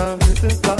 love, this is love.